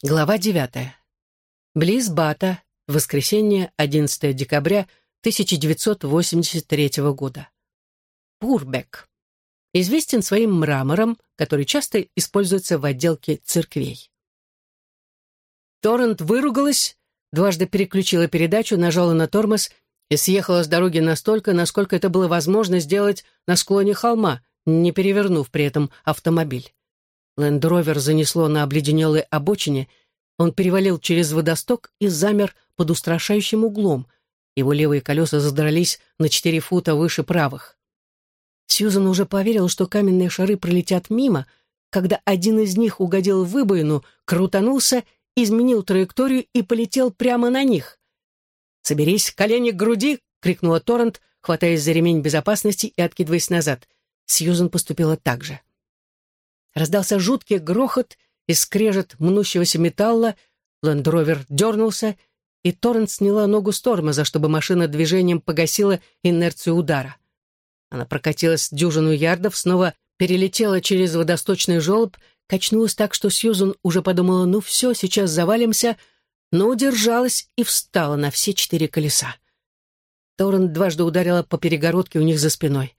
Глава 9. Близ Бата, воскресенье, 11 декабря 1983 года. Пурбек. Известен своим мрамором, который часто используется в отделке церквей. Торрент выругалась, дважды переключила передачу, нажала на тормоз и съехала с дороги настолько, насколько это было возможно сделать на склоне холма, не перевернув при этом автомобиль. Лендровер занесло на обледенелой обочине, он перевалил через водосток и замер под устрашающим углом. Его левые колеса задрались на четыре фута выше правых. Сьюзан уже поверил, что каменные шары пролетят мимо, когда один из них угодил в выбоину, крутанулся, изменил траекторию и полетел прямо на них. «Соберись, колени к груди!» — крикнула Торрент, хватаясь за ремень безопасности и откидываясь назад. Сьюзан поступила так же. Раздался жуткий грохот и скрежет мнущегося металла, лендровер дернулся, и Торрент сняла ногу с тормоза, чтобы машина движением погасила инерцию удара. Она прокатилась дюжину ярдов, снова перелетела через водосточный желоб, качнулась так, что Сьюзан уже подумала, ну все, сейчас завалимся, но удержалась и встала на все четыре колеса. Торрент дважды ударила по перегородке у них за спиной.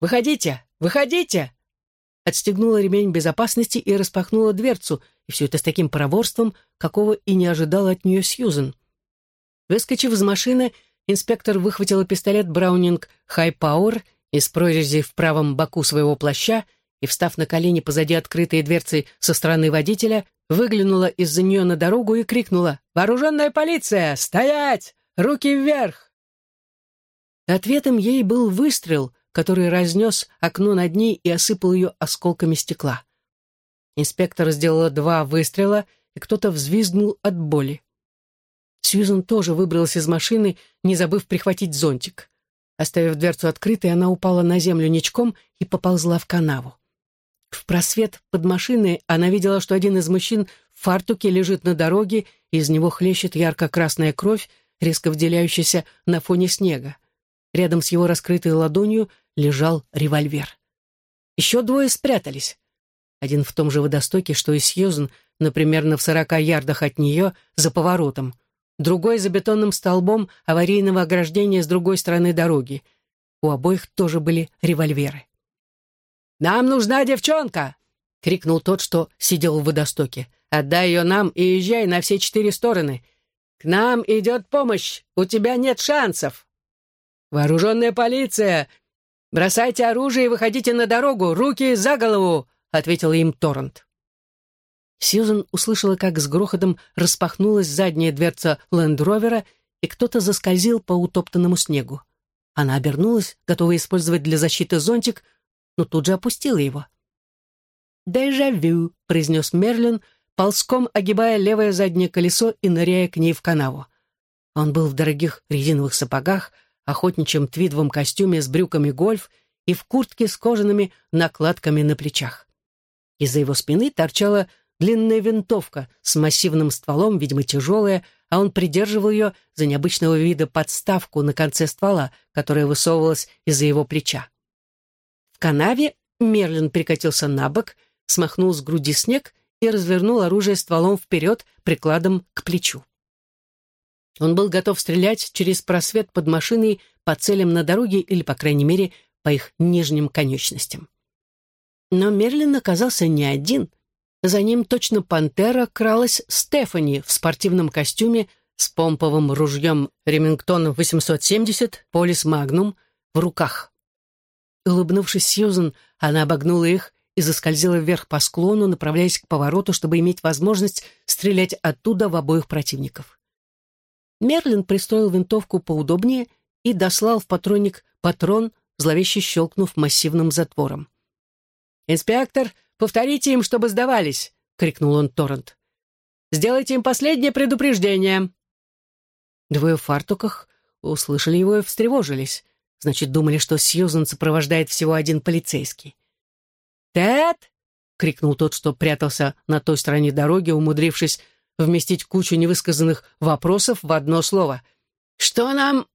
«Выходите! Выходите!» Отстегнула ремень безопасности и распахнула дверцу, и все это с таким проворством, какого и не ожидала от нее Сьюзен. Выскочив из машины, инспектор выхватила пистолет Браунинг Хай Пауэр из прорези в правом боку своего плаща и, встав на колени позади открытой дверцы со стороны водителя, выглянула из-за нее на дорогу и крикнула «Вооруженная полиция! Стоять! Руки вверх!» Ответом ей был выстрел, который разнес окно над ней и осыпал ее осколками стекла. Инспектор сделала два выстрела, и кто-то взвизгнул от боли. Сьюзан тоже выбралась из машины, не забыв прихватить зонтик. Оставив дверцу открытой, она упала на землю ничком и поползла в канаву. В просвет под машиной она видела, что один из мужчин в фартуке лежит на дороге, и из него хлещет ярко-красная кровь, резко выделяющаяся на фоне снега. Рядом с его раскрытой ладонью лежал револьвер. Еще двое спрятались. Один в том же водостоке, что и Сьюзен, например, на в сорока ярдах от нее, за поворотом. Другой за бетонным столбом аварийного ограждения с другой стороны дороги. У обоих тоже были револьверы. «Нам нужна девчонка!» — крикнул тот, что сидел в водостоке. «Отдай ее нам и езжай на все четыре стороны. К нам идет помощь, у тебя нет шансов!» «Вооруженная полиция! Бросайте оружие и выходите на дорогу! Руки за голову!» — ответил им Торрент. Сьюзен услышала, как с грохотом распахнулась задняя дверца лендровера, и кто-то заскользил по утоптанному снегу. Она обернулась, готовая использовать для защиты зонтик, но тут же опустила его. «Дежавю», — произнес Мерлин, ползком огибая левое заднее колесо и ныряя к ней в канаву. Он был в дорогих резиновых сапогах, охотничьем твидовом костюме с брюками гольф и в куртке с кожаными накладками на плечах. Из-за его спины торчала длинная винтовка с массивным стволом, видимо, тяжелая, а он придерживал ее за необычного вида подставку на конце ствола, которая высовывалась из-за его плеча. В канаве Мерлин перекатился на бок, смахнул с груди снег и развернул оружие стволом вперед прикладом к плечу. Он был готов стрелять через просвет под машиной по целям на дороге или, по крайней мере, по их нижним конечностям. Но Мерлин оказался не один. За ним точно пантера кралась Стефани в спортивном костюме с помповым ружьем Ремингтон 870 Полис Магнум в руках. Улыбнувшись Сьюзен, она обогнула их и заскользила вверх по склону, направляясь к повороту, чтобы иметь возможность стрелять оттуда в обоих противников. Мерлин пристроил винтовку поудобнее и дослал в патронник патрон, зловеще щелкнув массивным затвором. «Инспектор, повторите им, чтобы сдавались!» — крикнул он Торрент. «Сделайте им последнее предупреждение!» Двое в фартуках услышали его и встревожились. Значит, думали, что Сьюзан сопровождает всего один полицейский. «Тед!» — крикнул тот, что прятался на той стороне дороги, умудрившись вместить кучу невысказанных вопросов в одно слово. «Что нам...»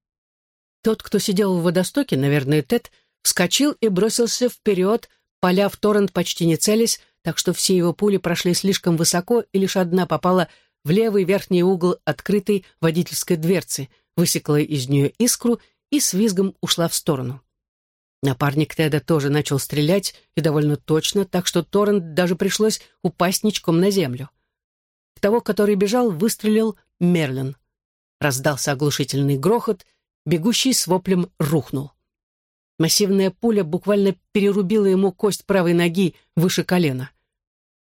Тот, кто сидел в водостоке, наверное, Тед, вскочил и бросился вперед, поля в торрент почти не целясь, так что все его пули прошли слишком высоко, и лишь одна попала в левый верхний угол открытой водительской дверцы, высекла из нее искру и с визгом ушла в сторону. Напарник Теда тоже начал стрелять, и довольно точно, так что Торрент даже пришлось упасть ничком на землю. В того, который бежал, выстрелил Мерлин. Раздался оглушительный грохот, бегущий с воплем рухнул. Массивная пуля буквально перерубила ему кость правой ноги выше колена.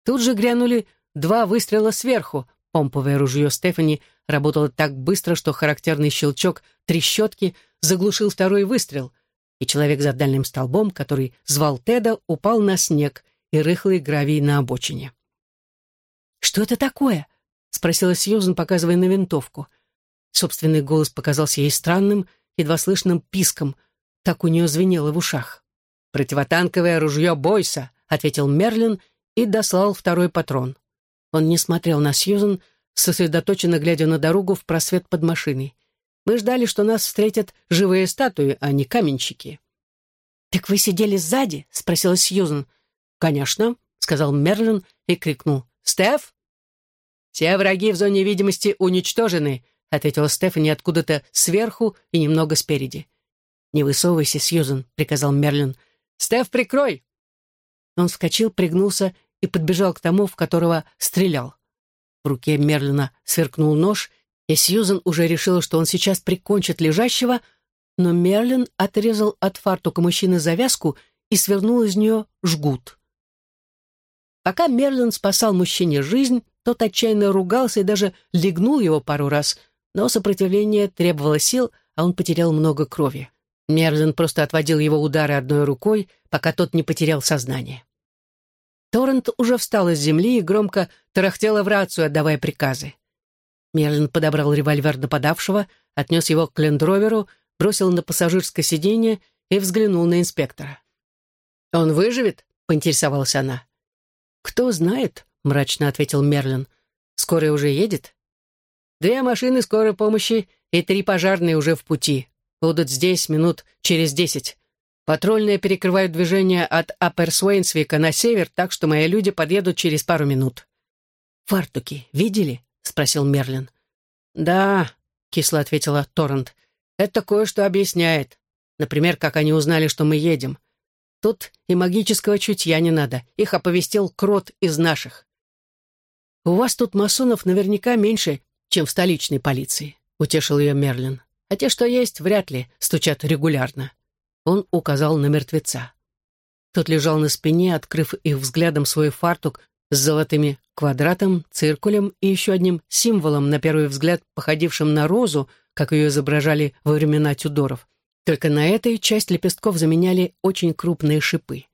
Тут же грянули два выстрела сверху. Помповое ружье Стефани работало так быстро, что характерный щелчок трещотки заглушил второй выстрел, и человек за дальним столбом, который звал Теда, упал на снег и рыхлый гравий на обочине. «Что это такое?» — спросила Сьюзен, показывая на винтовку. Собственный голос показался ей странным, едва слышным писком — так у нее звенело в ушах. «Противотанковое ружье Бойса», — ответил Мерлин и дослал второй патрон. Он не смотрел на Сьюзен, сосредоточенно глядя на дорогу в просвет под машиной. Мы ждали, что нас встретят живые статуи, а не каменщики. «Так вы сидели сзади?» — спросила Сьюзен. «Конечно», — сказал Мерлин и крикнул. «Стеф?» «Все враги в зоне видимости уничтожены», — ответила Стефани откуда-то сверху и немного спереди. «Не высовывайся, Сьюзен», — приказал Мерлин. «Стеф, прикрой!» Он вскочил, пригнулся и подбежал к тому, в которого стрелял. В руке Мерлина сверкнул нож, и Сьюзен уже решила, что он сейчас прикончит лежащего, но Мерлин отрезал от фартука мужчины завязку и свернул из нее жгут. Пока Мерлин спасал мужчине жизнь, тот отчаянно ругался и даже легнул его пару раз, но сопротивление требовало сил, а он потерял много крови. Мерлин просто отводил его удары одной рукой, пока тот не потерял сознание. Торрент уже встал из земли и громко тарахтела в рацию, отдавая приказы. Мерлин подобрал револьвер нападавшего, отнес его к лендроверу, бросил на пассажирское сиденье и взглянул на инспектора. «Он выживет?» — поинтересовалась она. «Кто знает», — мрачно ответил Мерлин. «Скорая уже едет?» «Две машины скорой помощи и три пожарные уже в пути», Будут здесь минут через десять. Патрульные перекрывают движение от Апперсуэйнсвика на север, так что мои люди подъедут через пару минут». «Фартуки видели?» — спросил Мерлин. «Да», — кисло ответила Торрент. «Это кое-что объясняет. Например, как они узнали, что мы едем. Тут и магического чутья не надо. Их оповестил крот из наших». «У вас тут масонов наверняка меньше, чем в столичной полиции», — утешил ее Мерлин а те, что есть, вряд ли стучат регулярно. Он указал на мертвеца. Тот лежал на спине, открыв их взглядом свой фартук с золотыми квадратом, циркулем и еще одним символом, на первый взгляд, походившим на розу, как ее изображали во времена Тюдоров. Только на этой часть лепестков заменяли очень крупные шипы.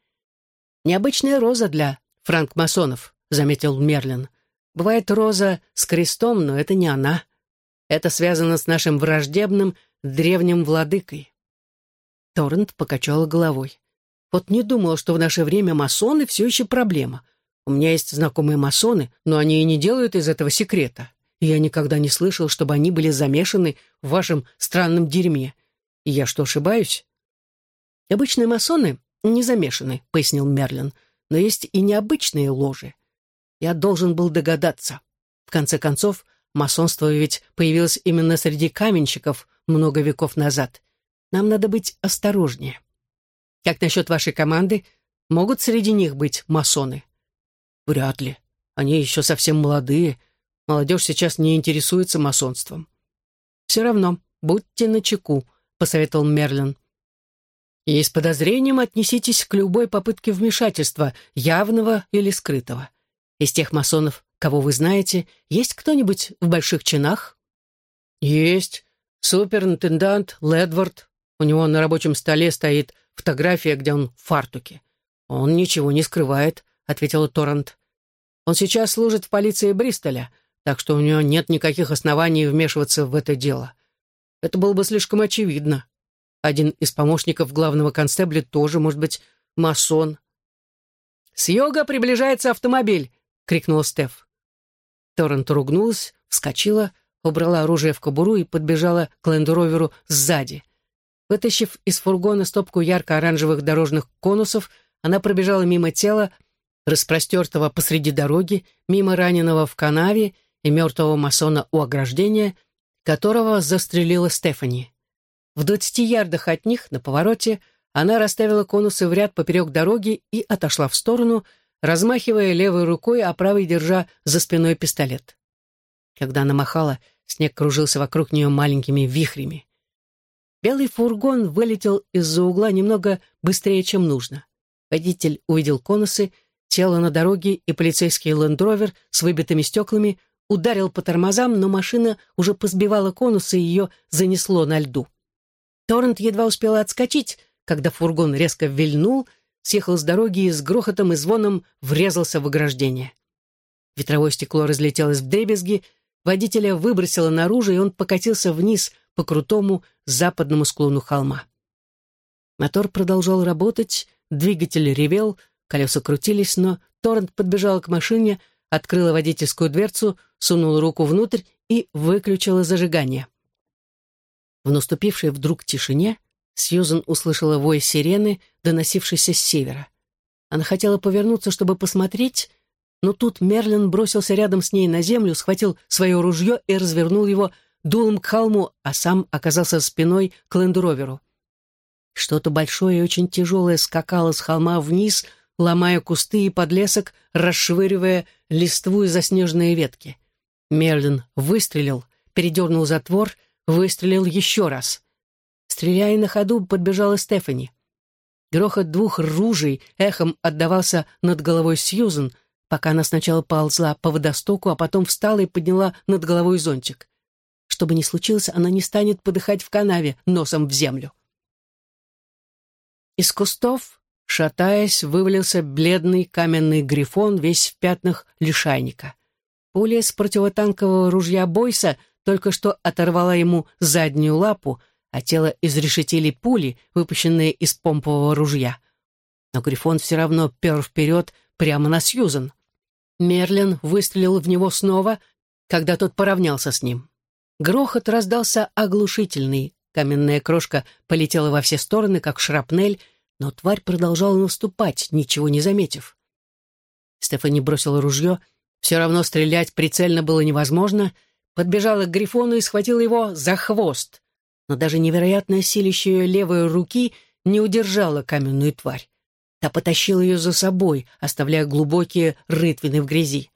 «Необычная роза для франкмасонов», — заметил Мерлин. «Бывает роза с крестом, но это не она». Это связано с нашим враждебным древним владыкой. Торрент покачала головой. Вот не думала, что в наше время масоны все еще проблема. У меня есть знакомые масоны, но они и не делают из этого секрета. Я никогда не слышал, чтобы они были замешаны в вашем странном дерьме. Я что, ошибаюсь? Обычные масоны не замешаны, пояснил Мерлин, но есть и необычные ложи. Я должен был догадаться. В конце концов, Масонство ведь появилось именно среди каменщиков много веков назад. Нам надо быть осторожнее. Как насчет вашей команды? Могут среди них быть масоны? Вряд ли. Они еще совсем молодые. Молодежь сейчас не интересуется масонством. Все равно, будьте начеку, посоветовал Мерлин. И с подозрением отнеситесь к любой попытке вмешательства, явного или скрытого. Из тех масонов, кого вы знаете, есть кто-нибудь в больших чинах?» «Есть. Суперинтендант Ледвард. У него на рабочем столе стоит фотография, где он в фартуке. Он ничего не скрывает», — ответил Торрент. «Он сейчас служит в полиции Бристоля, так что у него нет никаких оснований вмешиваться в это дело. Это было бы слишком очевидно. Один из помощников главного констебля тоже, может быть, масон». «С юга приближается автомобиль!» — крикнул Стеф. Торрент ругнулась, вскочила, убрала оружие в кобуру и подбежала к лендроверу сзади. Вытащив из фургона стопку ярко-оранжевых дорожных конусов, она пробежала мимо тела, распростертого посреди дороги, мимо раненого в канаве и мертвого масона у ограждения, которого застрелила Стефани. В двадцати ярдах от них, на повороте, она расставила конусы в ряд поперек дороги и отошла в сторону, размахивая левой рукой, а правой держа за спиной пистолет. Когда она махала, снег кружился вокруг нее маленькими вихрями. Белый фургон вылетел из-за угла немного быстрее, чем нужно. Водитель увидел конусы, тело на дороге и полицейский лендровер с выбитыми стеклами ударил по тормозам, но машина уже позбивала конусы и ее занесло на льду. Торрент едва успела отскочить, когда фургон резко вильнул, съехал с дороги и с грохотом и звоном врезался в ограждение. Ветровое стекло разлетелось в дребезги, водителя выбросило наружу, и он покатился вниз по крутому западному склону холма. Мотор продолжал работать, двигатель ревел, колеса крутились, но Торрент подбежал к машине, открыла водительскую дверцу, сунула руку внутрь и выключила зажигание. В наступившей вдруг тишине Сьюзен услышала вой сирены, доносившейся с севера. Она хотела повернуться, чтобы посмотреть, но тут Мерлин бросился рядом с ней на землю, схватил свое ружье и развернул его дулом к холму, а сам оказался спиной к лендроверу. Что-то большое и очень тяжелое скакало с холма вниз, ломая кусты и подлесок, расшвыривая листву и заснеженные ветки. Мерлин выстрелил, передернул затвор, выстрелил еще раз. Стреляя на ходу, подбежала Стефани. Грохот двух ружей эхом отдавался над головой Сьюзен, пока она сначала ползла по водостоку, а потом встала и подняла над головой зонтик. Что бы ни случилось, она не станет подыхать в канаве носом в землю. Из кустов, шатаясь, вывалился бледный каменный грифон, весь в пятнах лишайника. Пуля с противотанкового ружья Бойса только что оторвала ему заднюю лапу, а тело изрешетили пули, выпущенные из помпового ружья. Но Грифон все равно пер вперед прямо на Сьюзен. Мерлин выстрелил в него снова, когда тот поравнялся с ним. Грохот раздался оглушительный, каменная крошка полетела во все стороны, как шрапнель, но тварь продолжала наступать, ничего не заметив. Стефани бросила ружье, все равно стрелять прицельно было невозможно, подбежала к Грифону и схватила его за хвост но даже невероятное силище ее левой руки не удержало каменную тварь. Та потащила ее за собой, оставляя глубокие рытвины в грязи.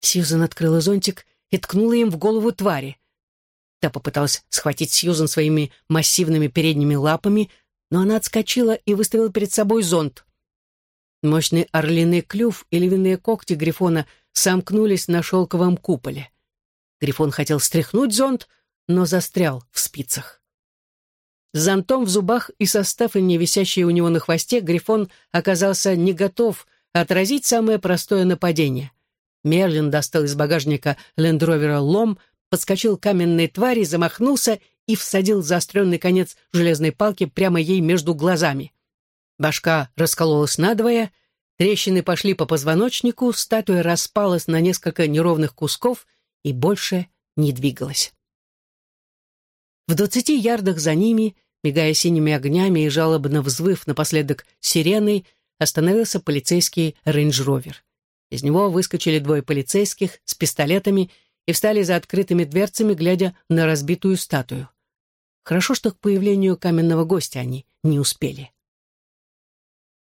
Сьюзан открыла зонтик и ткнула им в голову твари. Та попыталась схватить Сьюзан своими массивными передними лапами, но она отскочила и выставила перед собой зонт. Мощный орлиный клюв и львиные когти Грифона сомкнулись на шелковом куполе. Грифон хотел стряхнуть зонт, но застрял в спицах. С зонтом в зубах и со Стефани, висящей у него на хвосте, Грифон оказался не готов отразить самое простое нападение. Мерлин достал из багажника лендровера лом, подскочил к каменной твари, замахнулся и всадил заостренный конец железной палки прямо ей между глазами. Башка раскололась надвое, трещины пошли по позвоночнику, статуя распалась на несколько неровных кусков и больше не двигалась. В двадцати ярдах за ними, мигая синими огнями и жалобно взвыв напоследок сиреной, остановился полицейский рейндж-ровер. Из него выскочили двое полицейских с пистолетами и встали за открытыми дверцами, глядя на разбитую статую. Хорошо, что к появлению каменного гостя они не успели.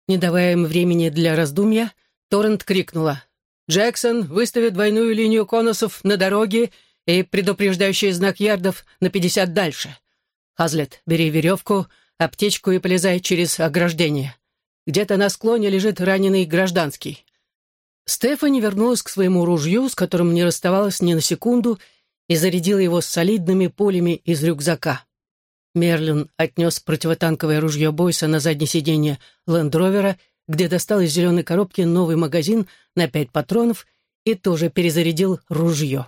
Не давая им времени для раздумья, Торрент крикнула. «Джексон, выстави двойную линию конусов на дороге и предупреждающий знак ярдов на пятьдесят дальше. Хазлет, бери веревку, аптечку и полезай через ограждение. Где-то на склоне лежит раненый гражданский. Стефани вернулась к своему ружью, с которым не расставалась ни на секунду, и зарядила его солидными пулями из рюкзака. Мерлин отнес противотанковое ружье Бойса на заднее сиденье лендровера, где достал из зеленой коробки новый магазин на пять патронов и тоже перезарядил ружье.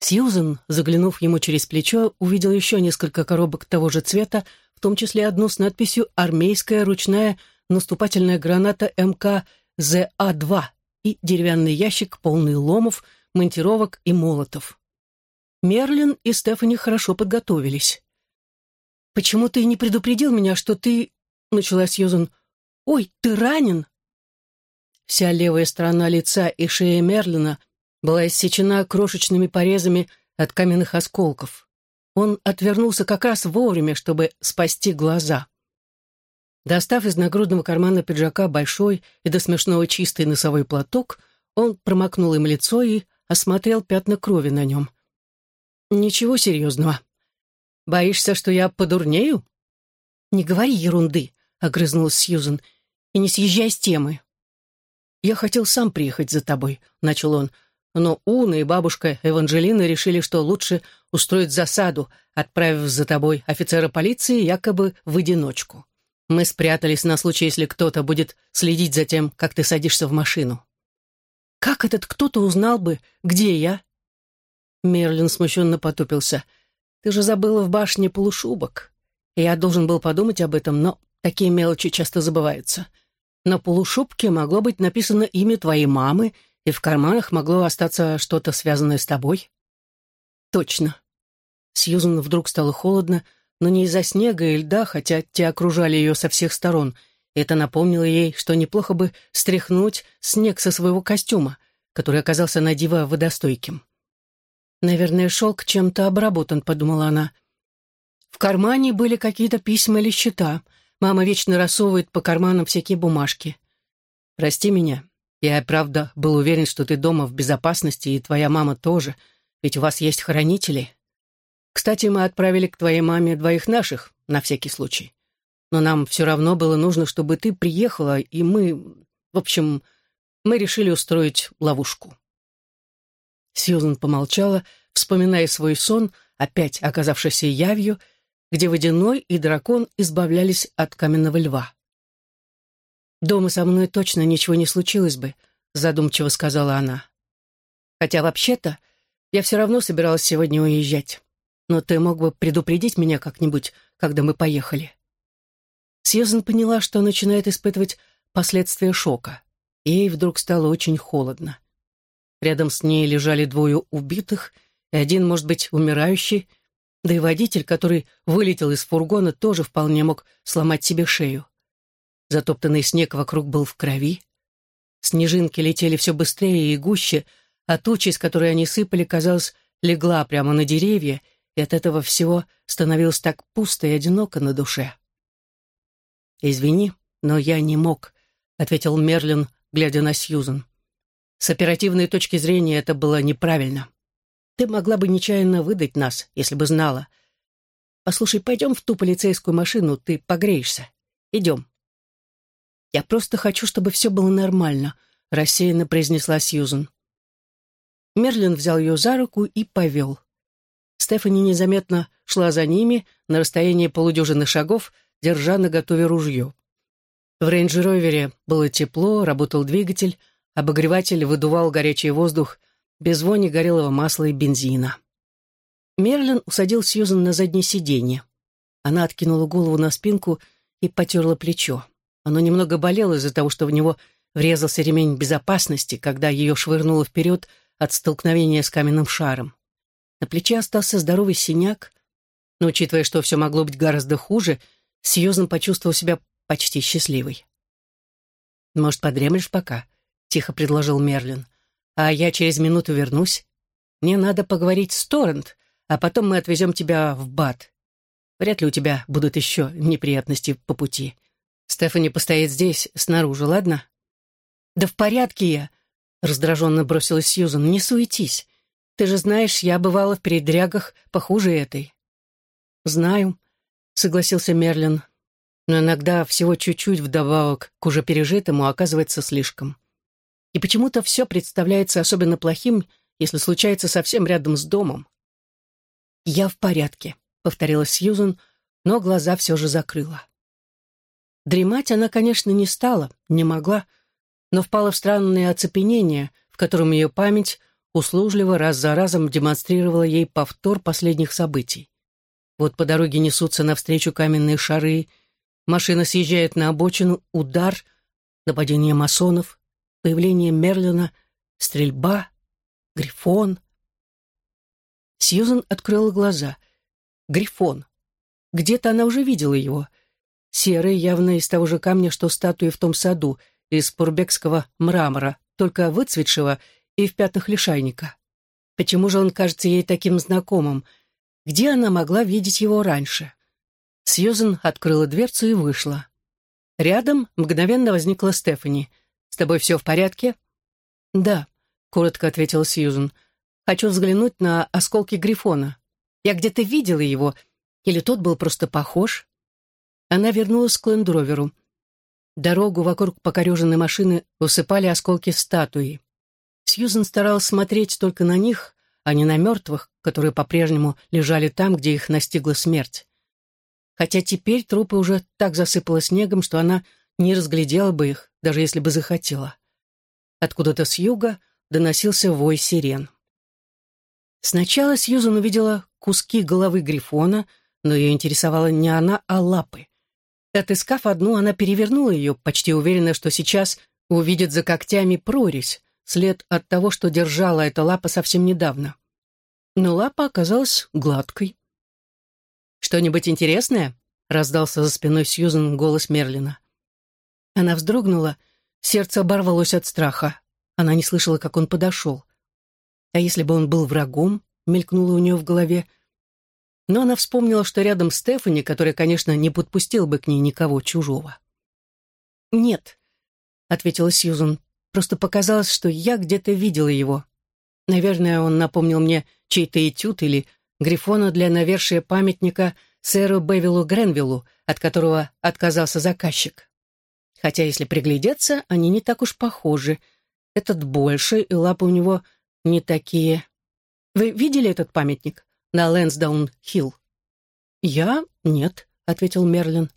Сьюзен, заглянув ему через плечо, увидел еще несколько коробок того же цвета, в том числе одну с надписью «Армейская ручная наступательная граната МК ЗА-2» и деревянный ящик, полный ломов, монтировок и молотов. Мерлин и Стефани хорошо подготовились. «Почему ты не предупредил меня, что ты...» — начала Сьюзен. «Ой, ты ранен!» вся левая сторона лица и шея Мерлина была иссечена крошечными порезами от каменных осколков. Он отвернулся как раз вовремя, чтобы спасти глаза. Достав из нагрудного кармана пиджака большой и до смешного чистый носовой платок, он промокнул им лицо и осмотрел пятна крови на нем. «Ничего серьезного. Боишься, что я подурнею?» «Не говори ерунды», — огрызнулась Сьюзен, — «и не съезжай с темы». «Я хотел сам приехать за тобой», — начал он, но Уна и бабушка Эванжелина решили, что лучше устроить засаду, отправив за тобой офицера полиции якобы в одиночку. Мы спрятались на случай, если кто-то будет следить за тем, как ты садишься в машину. Как этот кто-то узнал бы, где я? Мерлин смущенно потупился. Ты же забыла в башне полушубок. Я должен был подумать об этом, но такие мелочи часто забываются. На полушубке могло быть написано имя твоей мамы, и в карманах могло остаться что-то связанное с тобой. Точно. Сьюзан вдруг стало холодно, но не из-за снега и льда, хотя те окружали ее со всех сторон. Это напомнило ей, что неплохо бы стряхнуть снег со своего костюма, который оказался на диво водостойким. «Наверное, шелк чем-то обработан», — подумала она. В кармане были какие-то письма или счета. Мама вечно рассовывает по карманам всякие бумажки. «Прости меня. Я, правда, был уверен, что ты дома в безопасности, и твоя мама тоже, ведь у вас есть хранители. Кстати, мы отправили к твоей маме двоих наших, на всякий случай. Но нам все равно было нужно, чтобы ты приехала, и мы... В общем, мы решили устроить ловушку». Сьюзан помолчала, вспоминая свой сон, опять оказавшийся явью, где водяной и дракон избавлялись от каменного льва. «Дома со мной точно ничего не случилось бы», — задумчиво сказала она. «Хотя вообще-то я все равно собиралась сегодня уезжать но ты мог бы предупредить меня как-нибудь, когда мы поехали». Сьюзен поняла, что начинает испытывать последствия шока. Ей вдруг стало очень холодно. Рядом с ней лежали двое убитых, и один, может быть, умирающий, да и водитель, который вылетел из фургона, тоже вполне мог сломать себе шею. Затоптанный снег вокруг был в крови. Снежинки летели все быстрее и гуще, а туча, из которой они сыпали, казалось, легла прямо на деревья и от этого всего становилось так пусто и одиноко на душе. «Извини, но я не мог», — ответил Мерлин, глядя на Сьюзен. «С оперативной точки зрения это было неправильно. Ты могла бы нечаянно выдать нас, если бы знала. Послушай, пойдем в ту полицейскую машину, ты погреешься. Идем». «Я просто хочу, чтобы все было нормально», — рассеянно произнесла Сьюзен. Мерлин взял ее за руку и повел. Стефани незаметно шла за ними на расстоянии полудюжины шагов, держа на готове ружье. В рейндж-ровере было тепло, работал двигатель, обогреватель выдувал горячий воздух, без вони горелого масла и бензина. Мерлин усадил Сьюзан на заднее сиденье. Она откинула голову на спинку и потерла плечо. Оно немного болело из-за того, что в него врезался ремень безопасности, когда ее швырнуло вперед от столкновения с каменным шаром. На плече остался здоровый синяк, но, учитывая, что все могло быть гораздо хуже, Сьюзан почувствовал себя почти счастливой. «Может, подремлешь пока?» — тихо предложил Мерлин. «А я через минуту вернусь. Мне надо поговорить с Торрент, а потом мы отвезем тебя в Бат. Вряд ли у тебя будут еще неприятности по пути. Стефани постоит здесь, снаружи, ладно?» «Да в порядке я», — раздраженно бросилась Сьюзан. «Не суетись. Ты же знаешь, я бывала в передрягах похуже этой». «Знаю», — согласился Мерлин. «Но иногда всего чуть-чуть вдобавок к уже пережитому оказывается слишком. И почему-то все представляется особенно плохим, если случается совсем рядом с домом». «Я в порядке», — повторила Сьюзен, но глаза все же закрыла. Дремать она, конечно, не стала, не могла, но впала в странное оцепенение, в котором ее память — услужливо раз за разом демонстрировала ей повтор последних событий. Вот по дороге несутся навстречу каменные шары, машина съезжает на обочину, удар, нападение масонов, появление Мерлина, стрельба, грифон. Сьюзен открыла глаза. Грифон. Где-то она уже видела его. Серый, явно из того же камня, что статуи в том саду, из пурбекского мрамора, только выцветшего и в пятнах лишайника. Почему же он кажется ей таким знакомым? Где она могла видеть его раньше? Сьюзен открыла дверцу и вышла. Рядом мгновенно возникла Стефани. «С тобой все в порядке?» «Да», — коротко ответила Сьюзен. «Хочу взглянуть на осколки Грифона. Я где-то видела его, или тот был просто похож?» Она вернулась к лендроверу. Дорогу вокруг покореженной машины усыпали осколки статуи. Сьюзен старалась смотреть только на них, а не на мертвых, которые по-прежнему лежали там, где их настигла смерть. Хотя теперь трупы уже так засыпало снегом, что она не разглядела бы их, даже если бы захотела. Откуда-то с юга доносился вой сирен. Сначала Сьюзан увидела куски головы Грифона, но ее интересовала не она, а лапы. Отыскав одну, она перевернула ее, почти уверенная, что сейчас увидит за когтями прорезь, след от того, что держала эта лапа совсем недавно. Но лапа оказалась гладкой. «Что-нибудь интересное?» — раздался за спиной Сьюзен голос Мерлина. Она вздрогнула, сердце оборвалось от страха. Она не слышала, как он подошел. А если бы он был врагом, мелькнуло у нее в голове. Но она вспомнила, что рядом Стефани, которая, конечно, не подпустила бы к ней никого чужого. «Нет», — ответила Сьюзен, — «просто показалось, что я где-то видела его. Наверное, он напомнил мне чей-то этюд или Грифона для навершия памятника сэру Бевилу Гренвиллу, от которого отказался заказчик. Хотя, если приглядеться, они не так уж похожи. Этот больше, и лапы у него не такие. Вы видели этот памятник на Лэнсдаун-Хилл? «Я? Нет», — ответил Мерлин.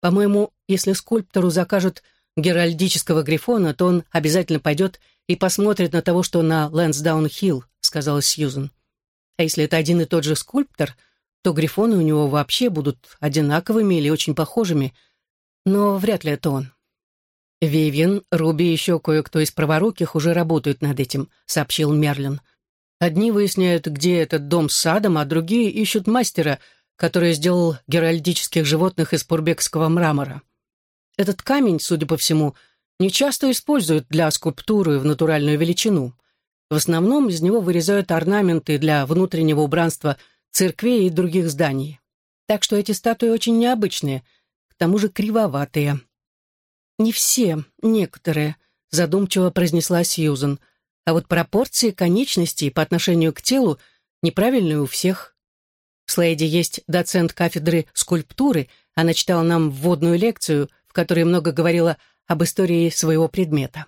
«По-моему, если скульптору закажут геральдического грифона, то он обязательно пойдет и посмотрит на того, что на Лэнсдаун-Хилл», — сказала Сьюзен. А если это один и тот же скульптор, то грифоны у него вообще будут одинаковыми или очень похожими, но вряд ли это он. «Вивьен, Руби и еще кое-кто из праворуких уже работают над этим», — сообщил Мерлин. «Одни выясняют, где этот дом с садом, а другие ищут мастера, который сделал геральдических животных из пурбекского мрамора. Этот камень, судя по всему, не часто используют для скульптуры в натуральную величину. В основном из него вырезают орнаменты для внутреннего убранства церквей и других зданий. Так что эти статуи очень необычные, к тому же кривоватые. «Не все, некоторые», — задумчиво произнесла Сьюзен. «А вот пропорции конечностей по отношению к телу неправильные у всех. В Слейде есть доцент кафедры скульптуры, она читала нам вводную лекцию, в которой много говорила об истории своего предмета.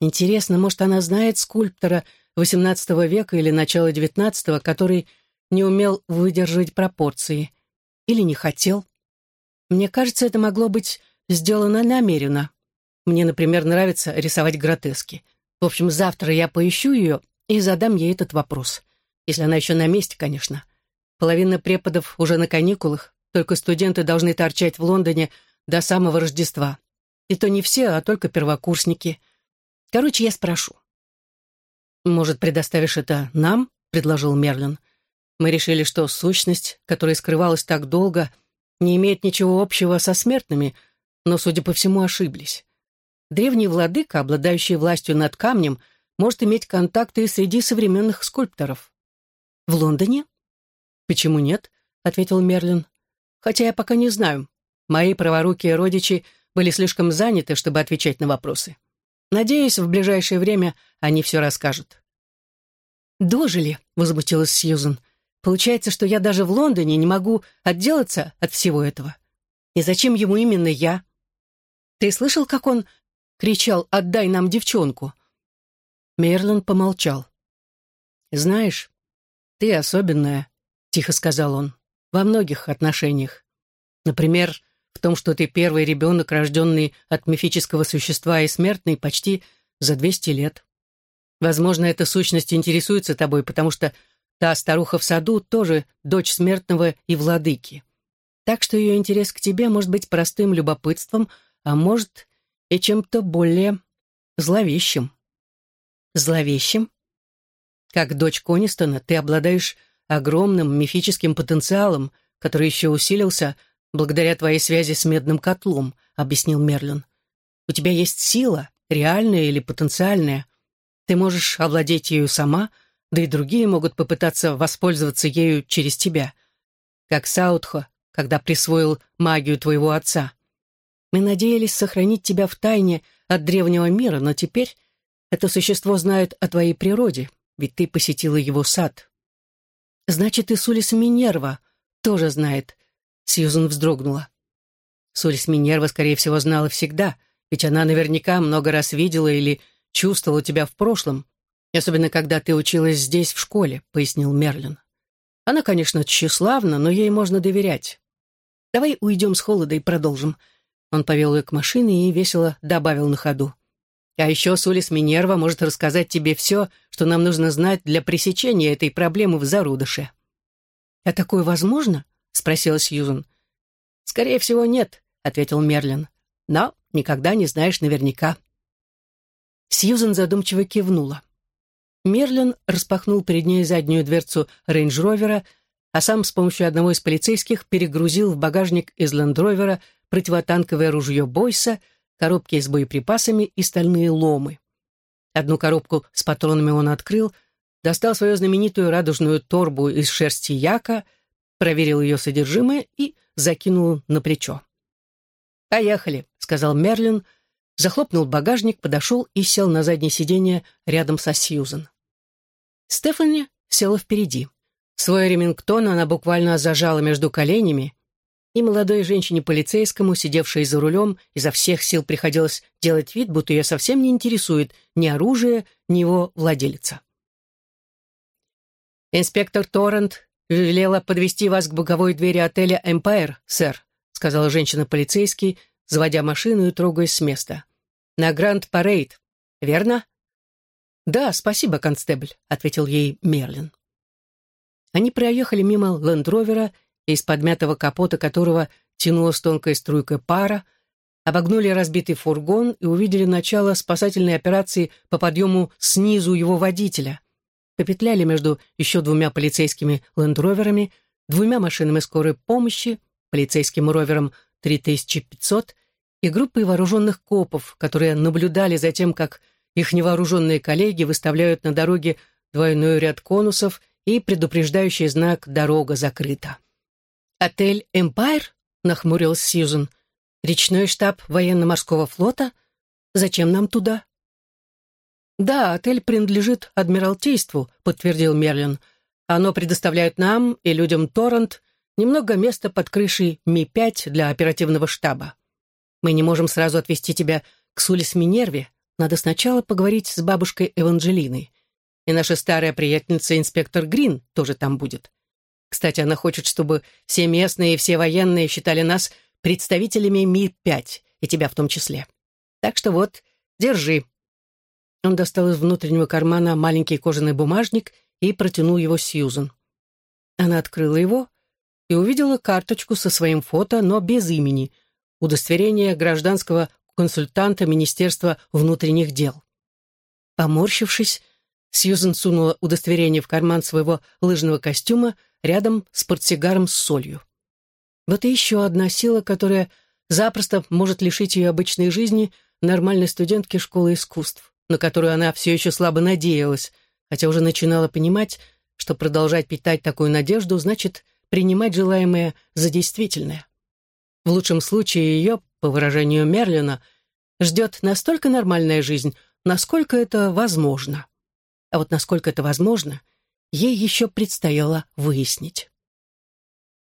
Интересно, может, она знает скульптора XVIII века или начала XIX, который не умел выдержать пропорции. Или не хотел. Мне кажется, это могло быть сделано намеренно. Мне, например, нравится рисовать гротески. В общем, завтра я поищу ее и задам ей этот вопрос. Если она еще на месте, конечно. Половина преподов уже на каникулах, только студенты должны торчать в Лондоне до самого Рождества. И то не все, а только первокурсники — Короче, я спрошу. «Может, предоставишь это нам?» — предложил Мерлин. «Мы решили, что сущность, которая скрывалась так долго, не имеет ничего общего со смертными, но, судя по всему, ошиблись. Древний владыка, обладающий властью над камнем, может иметь контакты среди современных скульпторов». «В Лондоне?» «Почему нет?» — ответил Мерлин. «Хотя я пока не знаю. Мои праворукие родичи были слишком заняты, чтобы отвечать на вопросы. Надеюсь, в ближайшее время они все расскажут. «Дожили», — возмутилась Сьюзен. «Получается, что я даже в Лондоне не могу отделаться от всего этого. И зачем ему именно я? Ты слышал, как он кричал «Отдай нам девчонку»?» Мерлин помолчал. «Знаешь, ты особенная», — тихо сказал он, — «во многих отношениях. Например, в том, что ты первый ребенок, рожденный от мифического существа и смертный почти за 200 лет. Возможно, эта сущность интересуется тобой, потому что та старуха в саду тоже дочь смертного и владыки. Так что ее интерес к тебе может быть простым любопытством, а может и чем-то более зловещим. Зловещим? Как дочь Конистона, ты обладаешь огромным мифическим потенциалом, который еще усилился благодаря твоей связи с медным котлом», — объяснил Мерлин. У тебя есть сила, реальная или потенциальная. Ты можешь овладеть ею сама, да и другие могут попытаться воспользоваться ею через тебя. Как Саутхо, когда присвоил магию твоего отца. Мы надеялись сохранить тебя в тайне от древнего мира, но теперь это существо знает о твоей природе, ведь ты посетила его сад. Значит, и Сулис Минерва тоже знает. Сьюзен вздрогнула. Сулис Минерва, скорее всего, знала всегда, ведь она наверняка много раз видела или чувствовала тебя в прошлом, особенно когда ты училась здесь, в школе, пояснил Мерлин. Она, конечно, тщеславна, но ей можно доверять. Давай уйдем с холода и продолжим. Он повел ее к машине и весело добавил на ходу. А еще Сулис Минерва может рассказать тебе все, что нам нужно знать для пресечения этой проблемы в зародыше». «А такое возможно?» — спросила Сьюзен. «Скорее всего, нет», — ответил Мерлин. «Но никогда не знаешь наверняка». Сьюзен задумчиво кивнула. Мерлин распахнул перед ней заднюю дверцу рейндж-ровера, а сам с помощью одного из полицейских перегрузил в багажник из лендровера противотанковое ружье Бойса — коробки с боеприпасами и стальные ломы. Одну коробку с патронами он открыл, достал свою знаменитую радужную торбу из шерсти яка, проверил ее содержимое и закинул на плечо. «Поехали», — сказал Мерлин, захлопнул багажник, подошел и сел на заднее сиденье рядом со Сьюзен. Стефани села впереди. Свой ремингтон она буквально зажала между коленями, и молодой женщине-полицейскому, сидевшей за рулем, изо всех сил приходилось делать вид, будто ее совсем не интересует ни оружие, ни его владелица. «Инспектор Торрент велела подвести вас к боковой двери отеля «Эмпайр», сэр», сказала женщина-полицейский, заводя машину и трогаясь с места. «На Гранд Парейд, верно?» «Да, спасибо, констебль», — ответил ей Мерлин. Они проехали мимо Лендровера из подмятого капота которого тянулась тонкая струйка пара, обогнули разбитый фургон и увидели начало спасательной операции по подъему снизу его водителя. Попетляли между еще двумя полицейскими лендроверами, двумя машинами скорой помощи, полицейским ровером 3500 и группой вооруженных копов, которые наблюдали за тем, как их невооруженные коллеги выставляют на дороге двойной ряд конусов и предупреждающий знак «Дорога закрыта». «Отель «Эмпайр»?» — нахмурилась Сьюзен. «Речной штаб военно-морского флота? Зачем нам туда?» «Да, отель принадлежит Адмиралтейству», — подтвердил Мерлин. «Оно предоставляет нам и людям Торрент немного места под крышей Ми-5 для оперативного штаба. Мы не можем сразу отвезти тебя к Сулис Минерве. Надо сначала поговорить с бабушкой Эванжелиной. И наша старая приятельница инспектор Грин тоже там будет. Кстати, она хочет, чтобы все местные и все военные считали нас представителями Ми-5, и тебя в том числе. Так что вот, держи». Он достал из внутреннего кармана маленький кожаный бумажник и протянул его Сьюзен. Она открыла его и увидела карточку со своим фото, но без имени, удостоверение гражданского консультанта Министерства внутренних дел. Поморщившись, Сьюзен сунула удостоверение в карман своего лыжного костюма, рядом с портсигаром с солью. Вот и еще одна сила, которая запросто может лишить ее обычной жизни нормальной студентки школы искусств, на которую она все еще слабо надеялась, хотя уже начинала понимать, что продолжать питать такую надежду значит принимать желаемое за действительное. В лучшем случае ее, по выражению Мерлина, ждет настолько нормальная жизнь, насколько это возможно. А вот насколько это возможно — ей еще предстояло выяснить.